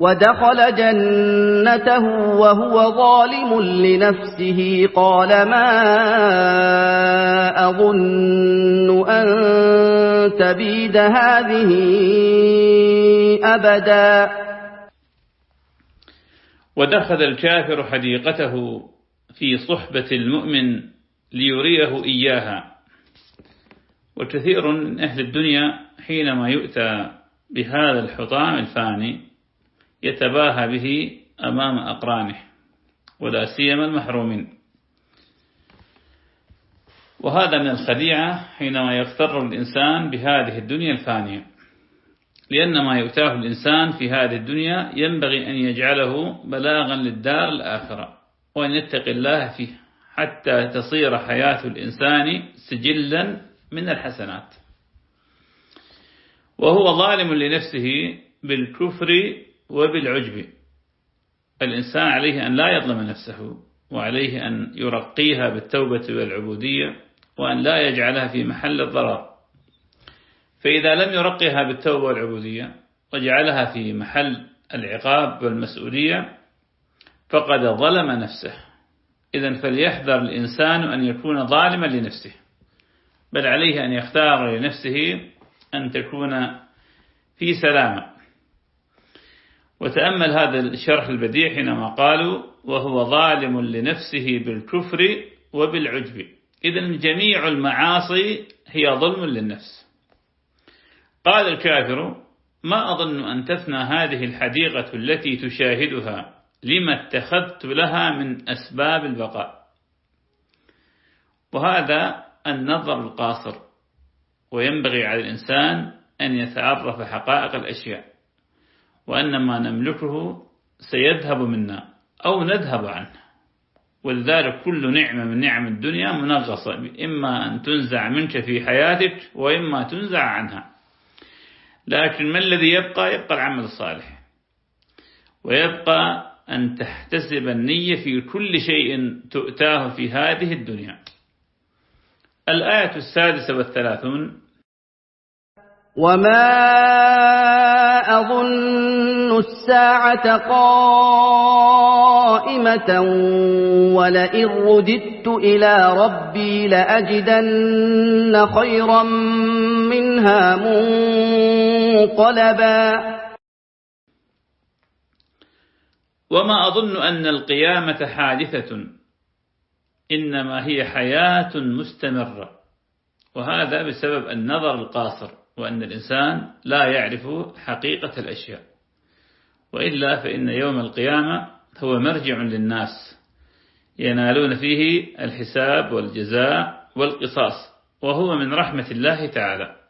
ودخل جنته وهو ظالم لنفسه. قال ما أظن أن تبيد هذه أبدا. ودخل الكافر حديقته في صحبة المؤمن ليريه إياها. وكثير من أهل الدنيا حينما يؤتى بهذا الحطام الفاني يتباهى به أمام أقرانه ولا سيما المحرومين. وهذا من الخديعة حينما يغتر الإنسان بهذه الدنيا الفانية لأن ما يؤتاه الإنسان في هذه الدنيا ينبغي أن يجعله بلاغا للدار الآخرة وأن يتقي الله فيه حتى تصير حياة الإنسان سجلا من الحسنات. وهو ظالم لنفسه بالكفر وبالعجب الإنسان عليه أن لا يظلم نفسه وعليه أن يرقيها بالتوبة والعبودية وأن لا يجعلها في محل الضرر. فإذا لم يرقيها بالتوبة والعبودية وجعلها في محل العقاب والمسؤولية فقد ظلم نفسه. إذا فليحذر الإنسان أن يكون ظالما لنفسه. بل عليه أن يختار لنفسه أن تكون في سلامة. وتأمل هذا الشرح البديع حينما قالوا وهو ظالم لنفسه بالكفر وبالعجب. إذا جميع المعاصي هي ظلم للنفس. قال الكافر ما أظن أن تفنى هذه الحديقة التي تشاهدها لما اتخذت لها من أسباب البقاء؟ وهذا النظر القاصر وينبغي على الإنسان أن يتعرف حقائق الأشياء. وأن ما نملكه سيذهب منا أو نذهب عنه. ولذلك كل نعمة من نعم الدنيا منغصة إما أن تنزع منك في حياتك وإما تنزع عنها. لكن ما الذي يبقى؟ يبقى العمل الصالح. ويبقى أن تحتسب النية في كل شيء تؤتاه في هذه الدنيا. الآية السادسة والثلاثون وما أظن الساعة قائمة ولئن رددت إلى ربي لأجدن خيرا منها منقلبا. وما أظن أن القيامة حادثة إنما هي حياة مستمرة. وهذا بسبب النظر القاصر. وأن الإنسان لا يعرف حقيقة الأشياء. وإلا فإن يوم القيامة هو مرجع للناس ينالون فيه الحساب والجزاء والقصاص وهو من رحمة الله تعالى.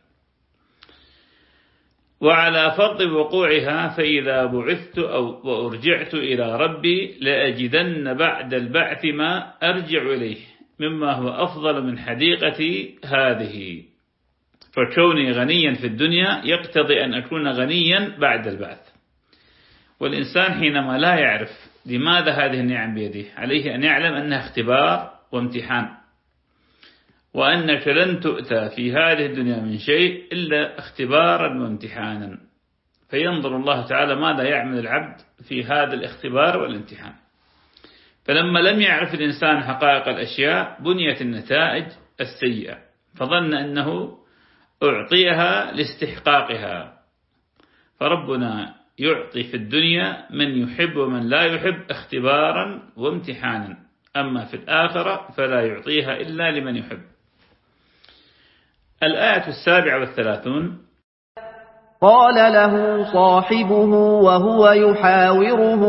وعلى فرض وقوعها فإذا بعثت أو وأرجعت إلى ربي لأجدن بعد البعث ما أرجع إليه مما هو أفضل من حديقتي هذه. فكوني غنيا في الدنيا يقتضي أن أكون غنيا بعد البعث. والإنسان حينما لا يعرف لماذا هذه النعم بيده عليه أن يعلم أنها اختبار وامتحان. وأنك لن تؤتى في هذه الدنيا من شيء إلا اختبارا وامتحانا. فينظر الله تعالى ماذا يعمل العبد في هذا الاختبار والامتحان. فلما لم يعرف الإنسان حقائق الأشياء بنيت النتائج السيئة. فظن أنه أعطيها لاستحقاقها. فربنا يعطي في الدنيا من يحب ومن لا يحب اختبارا وامتحانا. أما في الآخرة فلا يعطيها إلا لمن يحب. الآية السابعة والثلاثون. قال له صاحبه وهو يحاوره.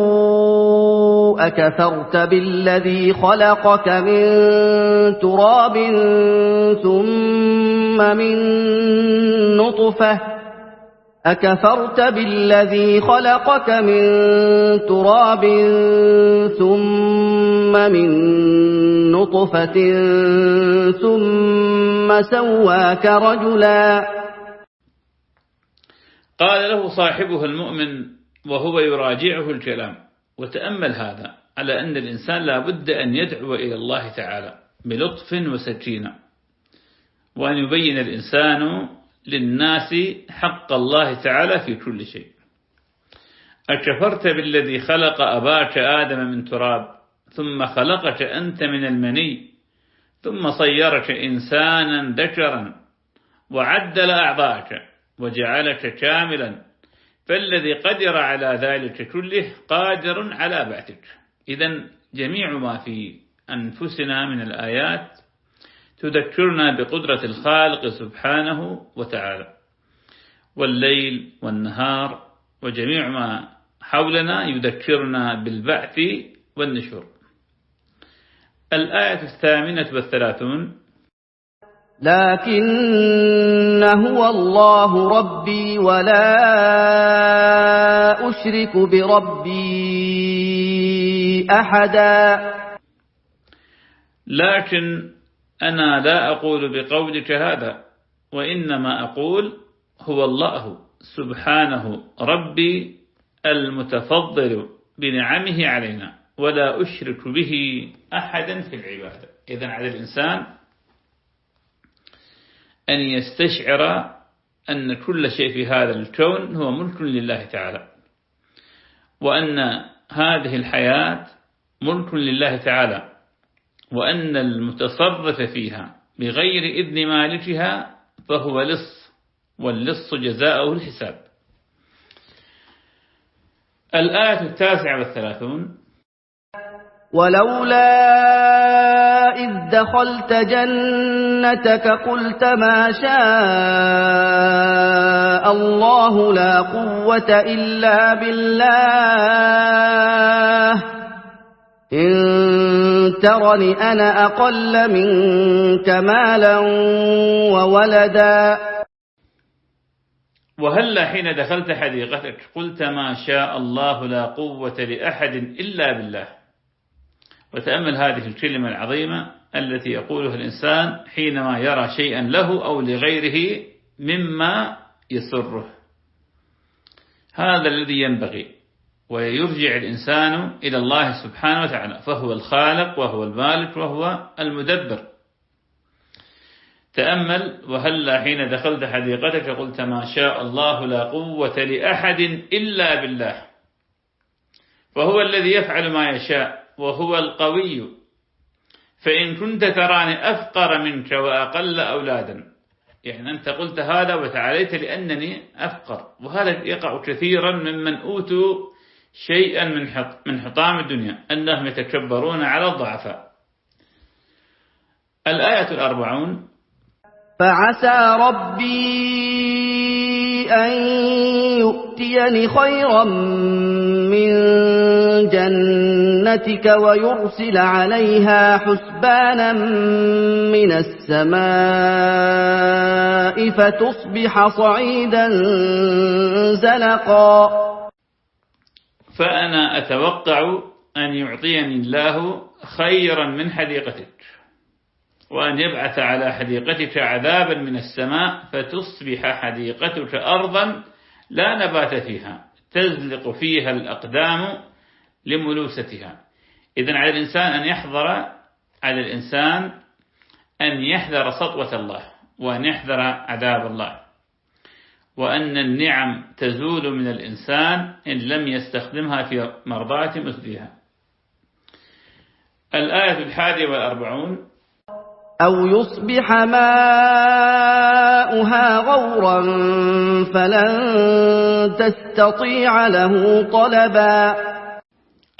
أكثرت بالذي خلقك من تراب ثم من نطفة. أكفرت بالذي خلقك من تراب ثم من نطفة ثم سواك رجلا. قال له صاحبه المؤمن وهو يراجعه الكلام. وتأمل هذا على أن الإنسان لا بد أن يدعو إلى الله تعالى بلطف وسكينة وأن يبين الإنسان للناس حق الله تعالى في كل شيء. أكفرت بالذي خلق أباك آدم من تراب ثم خلقك أنت من المني ثم صيرك إنسانا ذكرا وعدل أعضاك وجعلك كاملا. فالذي قدر على ذلك كله قادر على بعثك. إذا جميع ما في أنفسنا من الآيات تذكرنا بقدرة الخالق سبحانه وتعالى. والليل والنهار وجميع ما حولنا يذكرنا بالبعث والنشور. الآية الثامنة والثلاثون لكن هو الله ربي ولا أشرك بربي أحدا. لكن أنا لا أقول بقولك هذا وإنما أقول هو الله سبحانه ربي المتفضل بنعمه علينا ولا أشرك به أحدا في العبادة. إذن على الإنسان أن يستشعر أن كل شيء في هذا الكون هو ملك لله تعالى وأن هذه الحياة ملك لله تعالى وأن المتصرف فيها بغير إذن مالكها فهو لص واللص جزاؤه الحساب. الآية التاسعة والثلاثون ولولا إذ دخلت جنتك قلت ما شاء الله لا قوة إلا بالله. إن ترني أنا أقل منك مالا وولدا. وهلا حين دخلت حديقتك قلت ما شاء الله لا قوة لأحد إلا بالله؟ وتأمل هذه الكلمة العظيمة. التي يقولها الإنسان حينما يرى شيئا له أو لغيره مما يسره. هذا الذي ينبغي ويرجع الإنسان إلى الله سبحانه وتعالى فهو الخالق وهو المالك وهو المدبر. تأمل وهلا حين دخلت حديقتك قلت ما شاء الله لا قوة لأحد إلا بالله. فهو الذي يفعل ما يشاء وهو القوي. فإن كنت تراني أفقر منك وأقل أولادا. يعني أنت قلت هذا وتعاليت لأنني أفقر. وهذا يقع كثيرا ممن أوتوا شيئا من من حطام الدنيا أنهم يتكبرون على الضعفاء الآية الأربعون. فعسى ربي أن يؤتيني خيرا جنتك ويرسل عليها حسبانا من السماء فتصبح صعيدا زلقا. فأنا أتوقع أن يعطيني الله خيرا من حديقتك وأن يبعث على حديقتك عذابا من السماء فتصبح حديقتك أرضا لا نبات فيها تزلق فيها الأقدام لملوستها إذن على الإنسان أن يحذر على الإنسان أن يحذر سطوة الله وأن يحذر عذاب الله. وأن النعم تزول من الإنسان إن لم يستخدمها في مرضاة مسديها الآية الحادية والأربعون. أو يصبح ماؤها غورا فلن تستطيع له طلبا.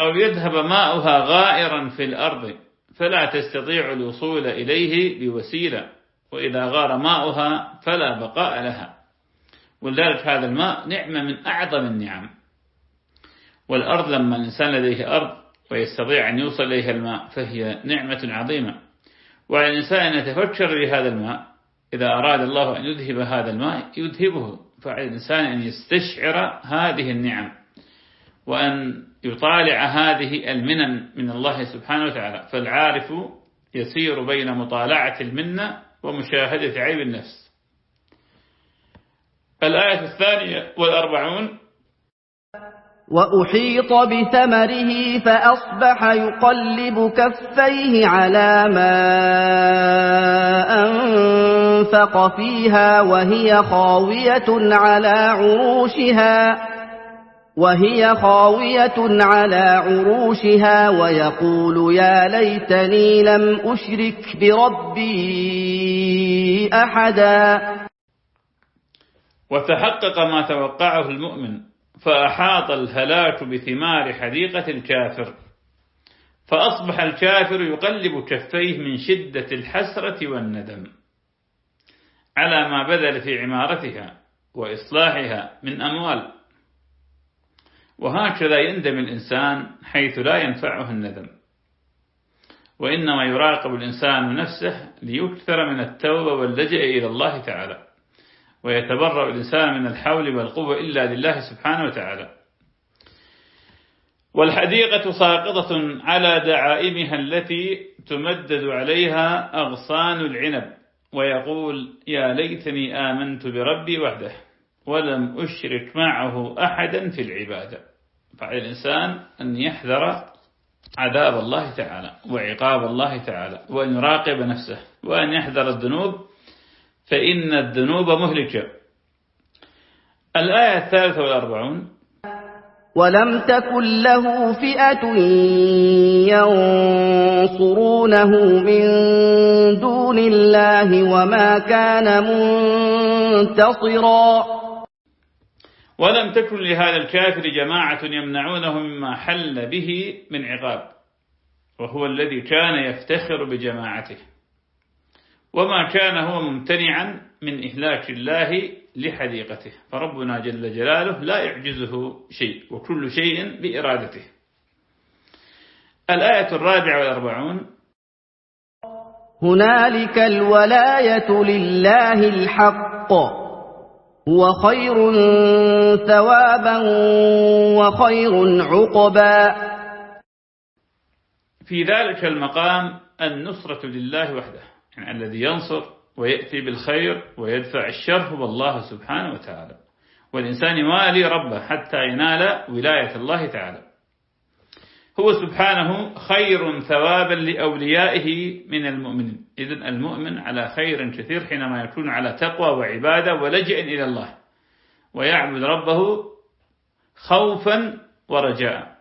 أو يذهب ماؤها غائرا في الأرض فلا تستطيع الوصول إليه بوسيلة وإذا غار ماؤها فلا بقاء لها. ولذلك هذا الماء نعمة من أعظم النعم. والأرض لما الإنسان لديه أرض ويستطيع أن يوصل إليها الماء فهي نعمة عظيمة. وعلى الإنسان أن يتفكر بهذا الماء إذا أراد الله أن يذهب هذا الماء يذهبه. فعلى الإنسان أن يستشعر هذه النعم. وأن يطالع هذه المنن من الله سبحانه وتعالى. فالعارف يسير بين مطالعة المنة ومشاهدة عيب النفس. الآية الثانية والأربعون. وأحيط بثمره فأصبح يقلب كفيه على ما أنفق فيها وهي خاوية على عروشها. وهي خاوية على عروشها ويقول يا ليتني لم أشرك بربي أحدا. وتحقق ما توقعه المؤمن فأحاط الهلاك بثمار حديقة الكافر. فأصبح الكافر يقلب كفيه من شدة الحسرة والندم. على ما بذل في عمارتها وإصلاحها من أموال. وهكذا يندم الإنسان حيث لا ينفعه الندم. وإنما يراقب الإنسان نفسه ليكثر من التوبة واللجئ إلى الله تعالى. ويتبرأ الإنسان من الحول والقوة إلا لله سبحانه وتعالى. والحديقة ساقطة على دعائمها التي تمدد عليها أغصان العنب ويقول يا ليتني آمنت بربي وحده ولم أشرك معه أحدا في العبادة. فعلى الإنسان أن يحذر عذاب الله تعالى وعقاب الله تعالى وأن يراقب نفسه وأن يحذر الذنوب فإن الذنوب مهلكة. الآية الثالثة والأربعون. ولم تكن له فئة ينصرونه من دون الله وما كان منتصرا. ولم تكن لهذا الكافر جماعة يمنعونه مما حل به من عقاب وهو الذي كان يفتخر بجماعته. وما كان هو ممتنعا من إهلاك الله لحديقته. فربنا جل جلاله لا يعجزه شيء وكل شيء بإرادته. الآية الرابعة والأربعون هنالك الولاية لله الحق. هو خير ثوابا وخير عقبا. في ذلك المقام النصرة لله وحده يعني الذي ينصر ويأتي بالخير ويدفع الشر هو الله سبحانه وتعالى. والإنسان يوالي ربه حتى ينال ولاية الله تعالى. هو سبحانه خير ثوابا لأوليائه من المؤمنين. إذن المؤمن على خير كثير حينما يكون على تقوى وعبادة ولجئ إلى الله ويعبد ربه خوفا ورجاء.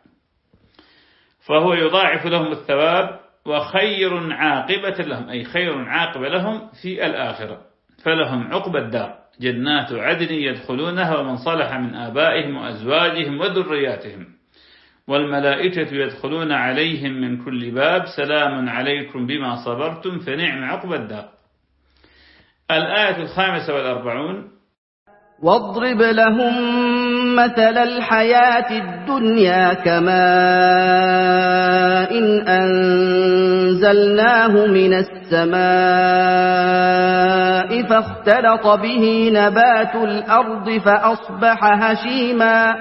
فهو يضاعف لهم الثواب وخير عاقبة لهم أي خير عاقبة لهم في الآخرة. فلهم عقب الدار جنات عدن يدخلونها ومن صلح من آبائهم وأزواجهم وذرياتهم. والملائكة يدخلون عليهم من كل باب سلام عليكم بما صبرتم فنعم عقب الدار. الآية الخامسة والأربعون. واضرب لهم مثل الحياة الدنيا كماء إن أنزلناه من السماء فاختلط به نبات الأرض فأصبح هشيما.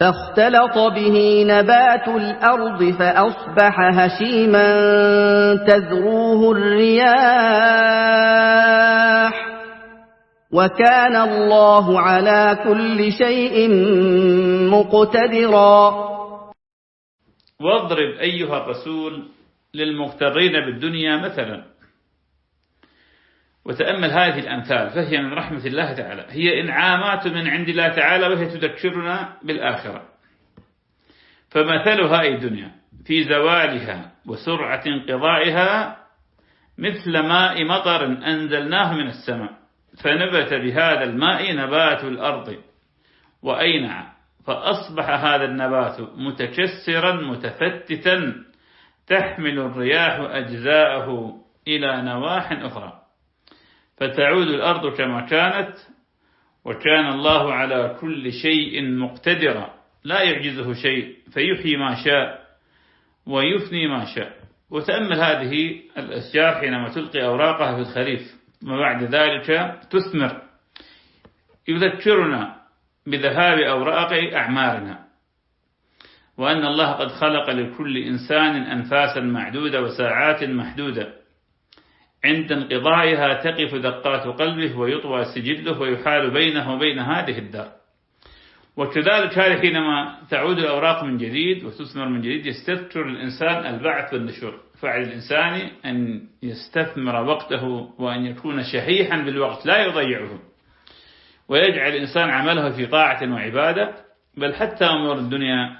فاختلط به نبات الأرض فأصبح هشيما تذروه الرياح وكان الله على كل شيء مقتدرا. واضرب أيها الرسول للمغترين بالدنيا مثلا. وتأمل هذه الأمثال فهي من رحمة الله تعالى. هي إنعامات من عند الله تعالى وهي تذكرنا بالآخرة. فمثلها أي الدنيا في زوالها وسرعة انقضائها مثل ماء مطر أنزلناه من السماء فنبت بهذا الماء نبات الأرض وأينع فأصبح هذا النبات متكسرا متفتتا تحمل الرياح أجزاءه إلى نواح أخرى. فتعود الأرض كما كانت وكان الله على كل شيء مقتدرا. لا يعجزه شيء فيحيي ما شاء ويفني ما شاء. وتأمل هذه الأشجار حينما تلقي أوراقها في الخريف. وبعد ذلك تثمر. يذكرنا بذهاب أوراق أعمارنا. وأن الله قد خلق لكل إنسان أنفاسا معدودة وساعات محدودة. عند انقضائها تقف دقات قلبه ويطوى سجله ويحال بينه وبين هذه الدار. وكذلك هذا حينما تعود الأوراق من جديد وتثمر من جديد يستذكر الإنسان البعث والنشور. فعلى الإنسان أن يستثمر وقته وأن يكون شحيحا بالوقت لا يضيعه. ويجعل الإنسان عمله في طاعة وعبادة. بل حتى أمور الدنيا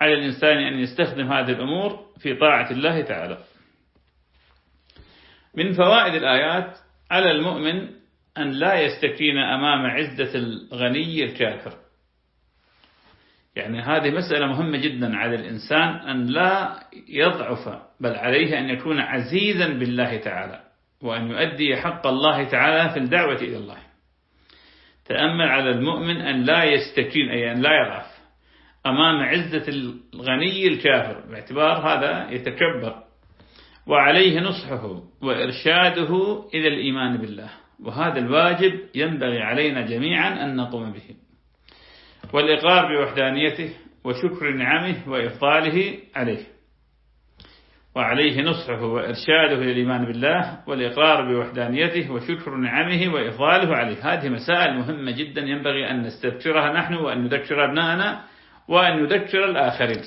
على الإنسان أن يستخدم هذه الأمور في طاعة الله تعالى. من فوائد الآيات على المؤمن أن لا يستكين أمام عزة الغني الكافر. يعني هذه مسألة مهمة جدا على الإنسان أن لا يضعف بل عليه أن يكون عزيزا بالله تعالى وأن يؤدي حق الله تعالى في الدعوة إلى الله. تأمل على المؤمن أن لا يستكين أي أن لا يضعف أمام عزة الغني الكافر. باعتبار هذا يتكبر. وعليه نصحه وإرشاده إلى الإيمان بالله. وهذا الواجب ينبغي علينا جميعا أن نقوم به. والإقرار بوحدانيته وشكر نعمه وإفضاله عليه. وعليه نصحه وإرشاده إلى الإيمان بالله والإقرار بوحدانيته وشكر نعمه وإفضاله عليه. هذه مسائل مهمة جدا ينبغي أن نستذكرها نحن وأن نذكر أبنائنا وأن نذكر الآخرين.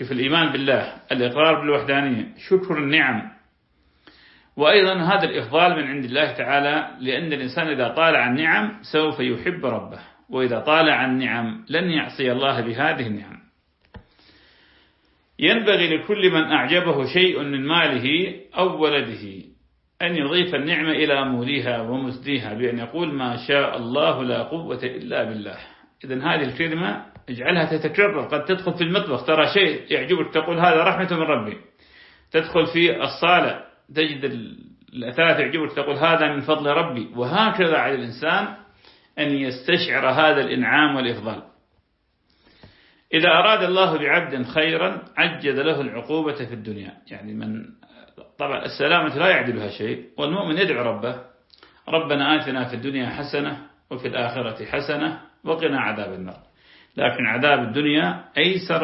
شوف الإيمان بالله الإقرار بالوحدانية شكر النعم. وأيضا هذا الإفضال من عند الله تعالى لأن الإنسان إذا طال عن نعم سوف يحب ربه وإذا طال عن نعم لن يعصي الله بهذه النعم. ينبغي لكل من أعجبه شيء من ماله أو ولده أن يضيف النعمة إلى موليها ومسديها بأن يقول ما شاء الله لا قوة إلا بالله. إذا هذه الكلمة اجعلها تتكرر. قد تدخل في المطبخ ترى شيء يعجبك تقول هذا رحمة من ربي. تدخل في الصالة تجد الأثاث يعجبك تقول هذا من فضل ربي. وهكذا على الإنسان أن يستشعر هذا الإنعام والإفضال. إذا أراد الله بعبد خيرا عجل له العقوبة في الدنيا. يعني من طبعا السلامة لا يعدلها شيء. والمؤمن يدعو ربه. ربنا آتنا في الدنيا حسنة وفي الآخرة حسنة. وقنا عذاب النار. لكن عذاب الدنيا أيسر